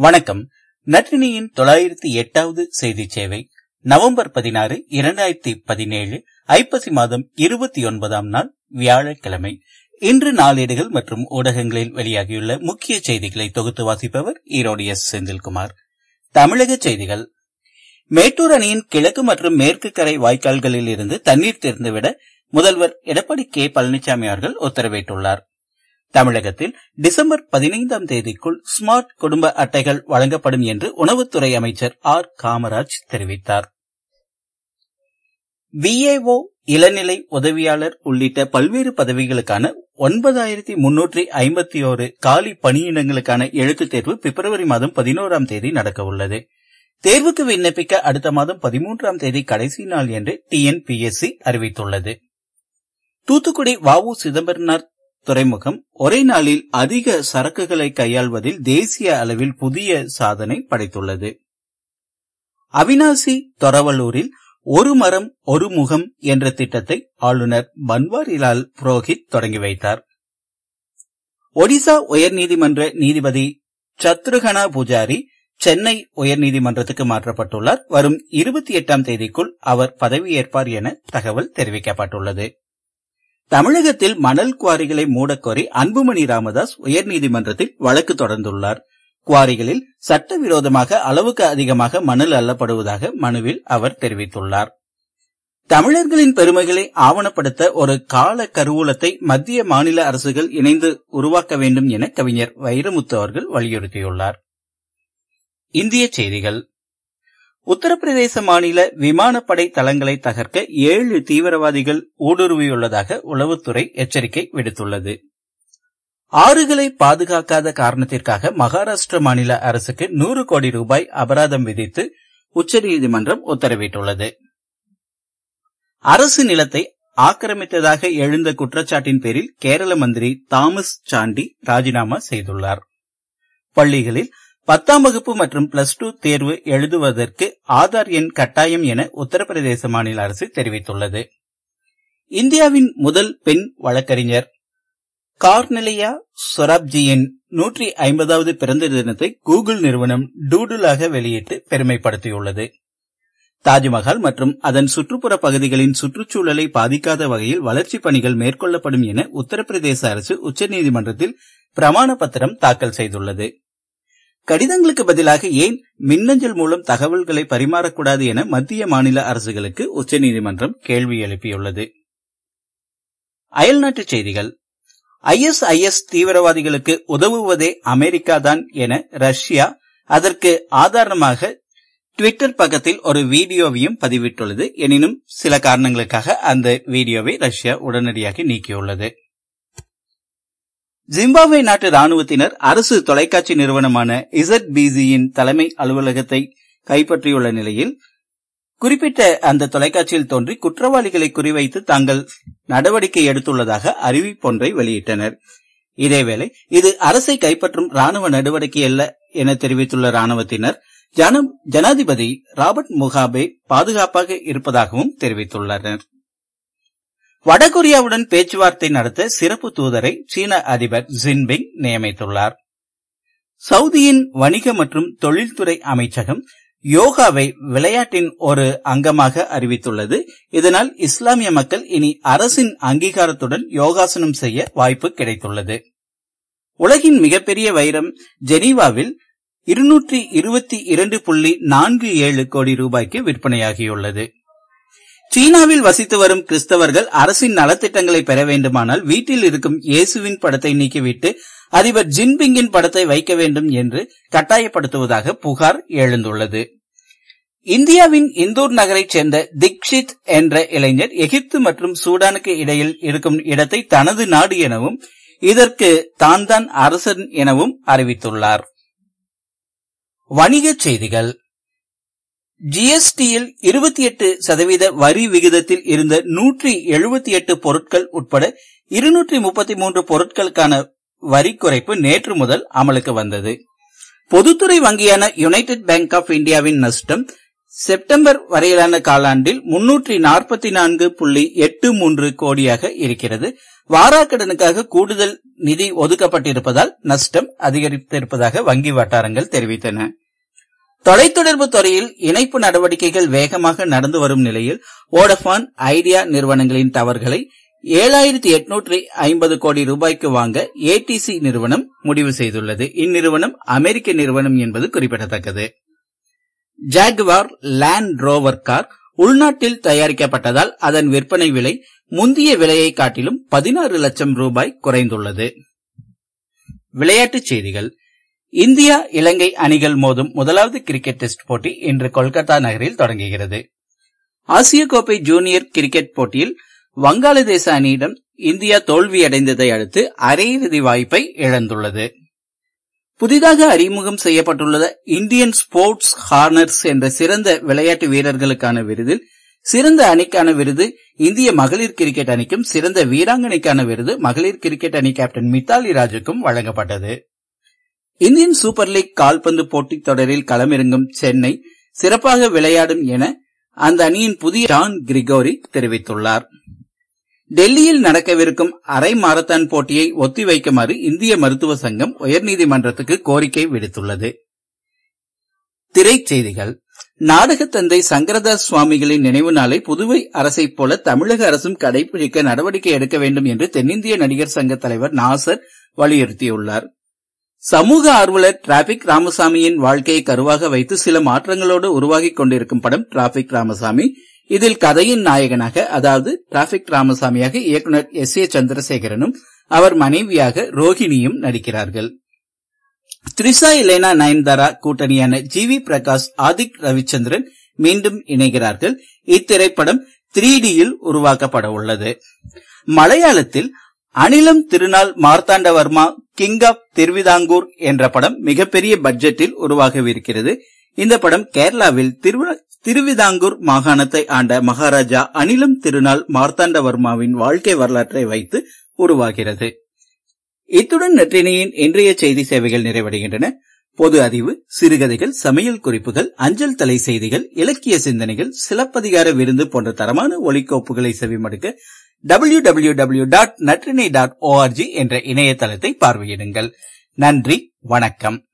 வணக்கம். நற்றினியின் தொள்ளாயிரத்தி எட்டாவது செய்தி சேவை நவம்பர் பதினாறு இரண்டாயிரத்தி பதினேழு ஐப்பசி மாதம் இருபத்தி ஒன்பதாம் நாள் வியாழக்கிழமை. இன்று நாளேடுகள் மற்றும் ஊடகங்களில் வெளியாகியுள்ள முக்கிய செய்திகளை தொகுத்து வாசிப்பவர் ஈரோடு எஸ். செந்தில்குமார். தமிழக செய்திகள். மேட்டூர் அணியின் கிழக்கு மற்றும் மேற்கு கரை வாய்க்கால்களில் இருந்து தண்ணீர் திறந்துவிட முதல்வர் எடப்பாடி கே. பழனிசாமி அவர்கள் உத்தரவிட்டுள்ளார். தமிழகத்தில் டிசம்பர் பதினைந்தாம் தேதிக்குள் ஸ்மார்ட் குடும்ப அட்டைகள் வழங்கப்படும் என்று உணவுத்துறை அமைச்சர் ஆர். காமராஜ் தெரிவித்தார். விஏஓ இளநிலை உதவியாளர் உள்ளிட்ட பல்வேறு பதவிகளுக்கான ஒன்பதாயிரத்தி முன்னூற்றி ஐம்பத்தி ஓரு காலி பணியிடங்களுக்கான எழுத்துத் தேர்வு பிப்ரவரி மாதம் பதினோராம் தேதி நடக்கவுள்ளது தேர்வுக்கு விண்ணப்பிக்க அடுத்த மாதம் பதிமூன்றாம் தேதி கடைசி நாள் என்று டிஎன்பிஎஸ்சி அறிவித்துள்ளது. தூத்துக்குடி வ உ சிதம்பரனார் துறைமுகம் ஒரே நாளில் அதிக சரக்குகளை கையாள்வதில் தேசிய அளவில் புதிய சாதனை படைத்துள்ளது. அவினாசி தொரவலூரில் ஒரு மரம் ஒரு முகம் என்ற திட்டத்தை ஆளுநர் பன்வாரிலால் புரோஹித் தொடங்கி வைத்தார். ஒடிசா உயர்நீதிமன்ற நீதிபதி சத்ருகனா பூஜாரி சென்னை உயர்நீதிமன்றத்துக்கு மாற்றப்பட்டுள்ளார். வரும் இருபத்தி எட்டாம் தேதிக்குள் அவர் பதவியேற்பார் என தகவல் தெரிவிக்கப்பட்டுள்ளது. தமிழகத்தில் மணல் குவாரிகளை மூடக்கோரி அன்புமணி ராமதாஸ் உயர்நீதிமன்றத்தில் வழக்கு தொடர்ந்துள்ளார். குவாரிகளில் சட்டவிரோதமாக அளவுக்கு அதிகமாக மணல் அள்ளப்படுவதாக மனுவில் அவர் தெரிவித்துள்ளார். தமிழர்களின் பெருமைகளை ஆவணப்படுத்த ஒரு கால கருவூலத்தை மத்திய மாநில அரசுகள் இணைந்து உருவாக்க வேண்டும் என கவிஞர் வைரமுத்து அவர்கள் வலியுறுத்தியுள்ளார். இந்திய செய்திகள். உத்தரப்பிரதேச மாநில விமானப்படை தளங்களை தகர்க்க ஏழு தீவிரவாதிகள் ஊடுருவியுள்ளதாக உளவுத்துறை எச்சரிக்கை விடுத்துள்ளது. ஆறுகளை பாதுகாக்காத காரணத்திற்காக மகாராஷ்டிர மாநில அரசுக்கு நூறு கோடி ரூபாய் அபராதம் விதித்து உச்சநீதிமன்றம் உத்தரவிட்டுள்ளது. அரசு நிலத்தை ஆக்கிரமித்ததாக எழுந்த குற்றச்சாட்டின் பேரில் கேரள மந்திரி தாமஸ் சாண்டி ராஜினாமா செய்துள்ளார். பள்ளிகளில் பத்தாம் வகுப்பு மற்றும் பிளஸ் டூ தேர்வு எழுதுவதற்கு ஆதார் எண் கட்டாயம் என உத்தரப்பிரதேச மாநில அரசு தெரிவித்துள்ளது. இந்தியாவின் முதல் பெண் வழக்கறிஞர் கார்னெலியா சொராப்ஜியின் நூற்றி ஐம்பதாவது பிறந்த தினத்தை கூகுள் நிறுவனம் டூடுலாக வெளியிட்டு பெருமைப்படுத்தியுள்ளது. தாஜ்மஹால் மற்றும் அதன் சுற்றுப்புற பகுதிகளின் சுற்றுச்சூழலை பாதிக்காத வகையில் வளர்ச்சிப் பணிகள் மேற்கொள்ளப்படும் என உத்தரப்பிரதேச அரசு உச்சநீதிமன்றத்தில் பிரமாண பத்திரம் தாக்கல் செய்துள்ளது. கடிதங்களுக்கு பதிலாக ஏன் மின்னஞ்சல் மூலம் தகவல்களை பரிமாறக்கூடாது என மத்திய மாநில அரசுகளுக்கு உச்சநீதிமன்றம் கேள்வி எழுப்பியுள்ளது. அயல்நாட்டுச் செய்திகள். ஐஎஸ்ஐஎஸ் தீவிரவாதிகளுக்கு உதவுவதே அமெரிக்காதான் என ரஷ்யா அதற்கு ஆதாரமாக ட்விட்டர் பக்கத்தில் ஒரு வீடியோவையும் பதிவிட்டுள்ளது. எனினும் சில காரணங்களுக்காக அந்த வீடியோவை ரஷ்யா உடனடியாக நீக்கியுள்ளது. ஜிம்பாப்வே நாட்டு ராணுவத்தினர் அரசு தொலைக்காட்சி நிறுவனமான இசட் பிசியின் தலைமை அலுவலகத்தை கைப்பற்றியுள்ள நிலையில் குறிப்பிட்ட அந்த தொலைக்காட்சியில் தோன்றி குற்றவாளிகளை குறிவைத்து தாங்கள் நடவடிக்கை எடுத்துள்ளதாக அறிவிப்பொன்றை வெளியிட்டனர். இதேவேளை இது அரசை கைப்பற்றும் ராணுவ நடவடிக்கை அல்ல என தெரிவித்துள்ள ராணுவத்தினர் ஜனாதிபதி ராபர்ட் முகாபே பாதுகாப்பாக இருப்பதாகவும் தெரிவித்துள்ளனர். வடகொரியாவுடன் பேச்சுவார்த்தை நடத்த சிறப்பு தூதரை சீன அதிபர் ஜின்பிங் நியமித்துள்ளார். சவுதியின் வணிக மற்றும் தொழில்துறை அமைச்சகம் யோகாவை விளையாட்டின் ஒரு அங்கமாக அறிவித்துள்ளது. இதனால் இஸ்லாமிய மக்கள் இனி அரசின் அங்கீகாரத்துடன் யோகாசனம் செய்ய வாய்ப்பு கிடைத்துள்ளது. உலகின் மிகப்பெரிய வைரம் ஜெனீவாவில் இருநூற்றி இருபத்தி இரண்டு புள்ளி நான்கு ஏழு கோடி ரூபாய்க்கு விற்பனையாகியுள்ளது. சீனாவில் வசித்து வரும் கிறிஸ்தவர்கள் அரசின் நலத்திட்டங்களை பெற வேண்டுமானால் வீட்டில் இருக்கும் இயேசுவின் படத்தை நீக்கிவிட்டு அதிபர் ஜின்பிங்கின் படத்தை வைக்க வேண்டும் என்று கட்டாயப்படுத்துவதாக புகார் எழுந்துள்ளது. இந்தியாவின் இந்தூர் நகரைச் சேர்ந்த திக்ஷித் என்ற இளைஞர் எகிப்து மற்றும் சூடானுக்கு இடையில் இருக்கும் இடத்தை தனது நாடு எனவும் இதற்கு தான் தான் அரசன் எனவும் அறிவித்துள்ளார். வணிகச் செய்திகள். ஜிஎஸ்டியில் இருபத்தி எட்டு சதவீத வரி விகிதத்தில் இருந்த நூற்றி எழுபத்தி எட்டு பொருட்கள் உட்பட இருநூற்றி முப்பத்தி மூன்று பொருட்களுக்கான வரி குறைப்பு நேற்று முதல் அமலுக்கு வந்தது. பொதுத்துறை வங்கியான யுனைடெட் பேங்க் ஆப் இந்தியாவின் நஷ்டம் செப்டம்பர் வரையிலான காலாண்டில் முன்னூற்றி நாற்பத்தி நான்கு புள்ளி எட்டு மூன்று கோடியாக இருக்கிறது. வாராக்கடனுக்காக கூடுதல் நிதி ஒதுக்கப்பட்டிருப்பதால் நஷ்டம் அதிகரித்திருப்பதாக வங்கி வட்டாரங்கள் தெரிவித்தன. தொலைத்தொடர்பு துறையில் இணைப்பு நடவடிக்கைகள் வேகமாக நடந்து வரும் நிலையில் ஓடபான் ஐடியா நிறுவனங்களின் டவர்களை ஏழாயிரத்தி எட்நூற்றி ஐம்பது கோடி ரூபாய்க்கு வாங்க ஏடிசி நிறுவனம் முடிவு செய்துள்ளது. இந்நிறுவனம் அமெரிக்க நிறுவனம் என்பது குறிப்பிடத்தக்கது. ஜாகுவார் லேண்ட் ரோவர் கார் உள்நாட்டில் தயாரிக்கப்பட்டதால் அதன் விற்பனை விலை முந்தைய விலையை காட்டிலும் பதினாறு லட்சம் ரூபாய் குறைந்துள்ளது. விளையாட்டுச் செய்திகள். இந்தியா இலங்கை அணிகள் மோதும் முதலாவது கிரிக்கெட் டெஸ்ட் போட்டி இன்று கொல்கத்தா நகரில் தொடங்குகிறது. ஆசிய கோப்பை ஜூனியர் கிரிக்கெட் போட்டியில் வங்காளதேச அணியிடம் இந்தியா தோல்வியடைந்ததை அடுத்து அரையிறுதி வாய்ப்பை இழந்துள்ளது. புதிதாக அறிமுகம் செய்யப்பட்டுள்ள இந்தியன் ஸ்போர்ட்ஸ் ஹார்னர்ஸ் என்ற சிறந்த விளையாட்டு வீரர்களுக்கான விருதில் சிறந்த அணிக்கான விருது இந்திய மகளிர் கிரிக்கெட் அணிக்கும் சிறந்த வீராங்கனைக்கான விருது மகளிர் கிரிக்கெட் அணி கேப்டன் மித்தாலி ராஜுக்கும் வழங்கப்பட்டது. இந்தியன் சூப்பர் லீக் கால்பந்து போட்டித் தொடரில் களமிறங்கும் சென்னை சிறப்பாக விளையாடும் என அந்த அணியின் புதிய ஜான் கிரிகோரி தெரிவித்துள்ளார். டெல்லியில் நடக்கவிருக்கும் அரை மாரத்தான் போட்டியை ஒத்திவைக்குமாறு இந்திய மருத்துவ சங்கம் உயர்நீதிமன்றத்துக்கு கோரிக்கை விடுத்துள்ளது. திரைச்செய்திகள். நாடகத்தந்தை சங்கரதாஸ் சுவாமிகளின் நினைவு நாளை புதுவை அரசைப் போல தமிழக அரசும் கடைபிடிக்க நடவடிக்கை எடுக்க வேண்டும் என்று தென்னிந்திய நடிகர் சங்க தலைவர் நாசர் வலியுறுத்தியுள்ளார். சமூக ஆர்வலர் டிராபிக் ராமசாமியின் வாழ்க்கையை கருவாக வைத்து சில மாற்றங்களோடு உருவாகி கொண்டிருக்கும் படம் டிராபிக் ராமசாமி. இதில் கதையின் நாயகனாக அதாவது டிராபிக் ராமசாமியாக இயக்குநர் எஸ் ஏ சந்திரசேகரனும் அவர் மனைவியாக ரோஹிணியும் நடிக்கிறார்கள். த்ரிஷா இலேனா நயன்தாரா கூட்டணியான ஜி வி பிரகாஷ் ஆதிக் ரவிச்சந்திரன் மீண்டும் இணைகிறார்கள். இத்திரைப்படம் த்ரீ டியில் உருவாக்கப்பட உள்ளது. மலையாளத்தில் அனிலம் திருநாள் மார்த்தாண்டவர்மா கிங் ஆப் திருவிதாங்கூர் என்ற படம் மிகப்பெரிய பட்ஜெட்டில் உருவாகவிருக்கிறது. இந்த படம் கேரளாவில் திருவிதாங்கூர் மாகாணத்தை ஆண்ட மகாராஜா அனிலம் திருநாள் மார்த்தாண்டவர்மாவின் வாழ்க்கை வரலாற்றை வைத்து உருவாகிறது. இத்துடன் நற்றினியின் இன்றைய செய்தி சேவைகள் நிறைவடைகின்றன. பொது அறிவு சிறுகதைகள் சமையல் குறிப்புகள் அஞ்சல் தலை செய்திகள் இலக்கிய சிந்தனைகள் சிலப்பதிகார விருந்து போன்ற தரமான ஒலிக்கோப்புகளை செவிமடுக்க W W W dot Natrinai dot O R G என்ற இணையதளத்தை பார்வையிடுங்கள். நன்றி வணக்கம்.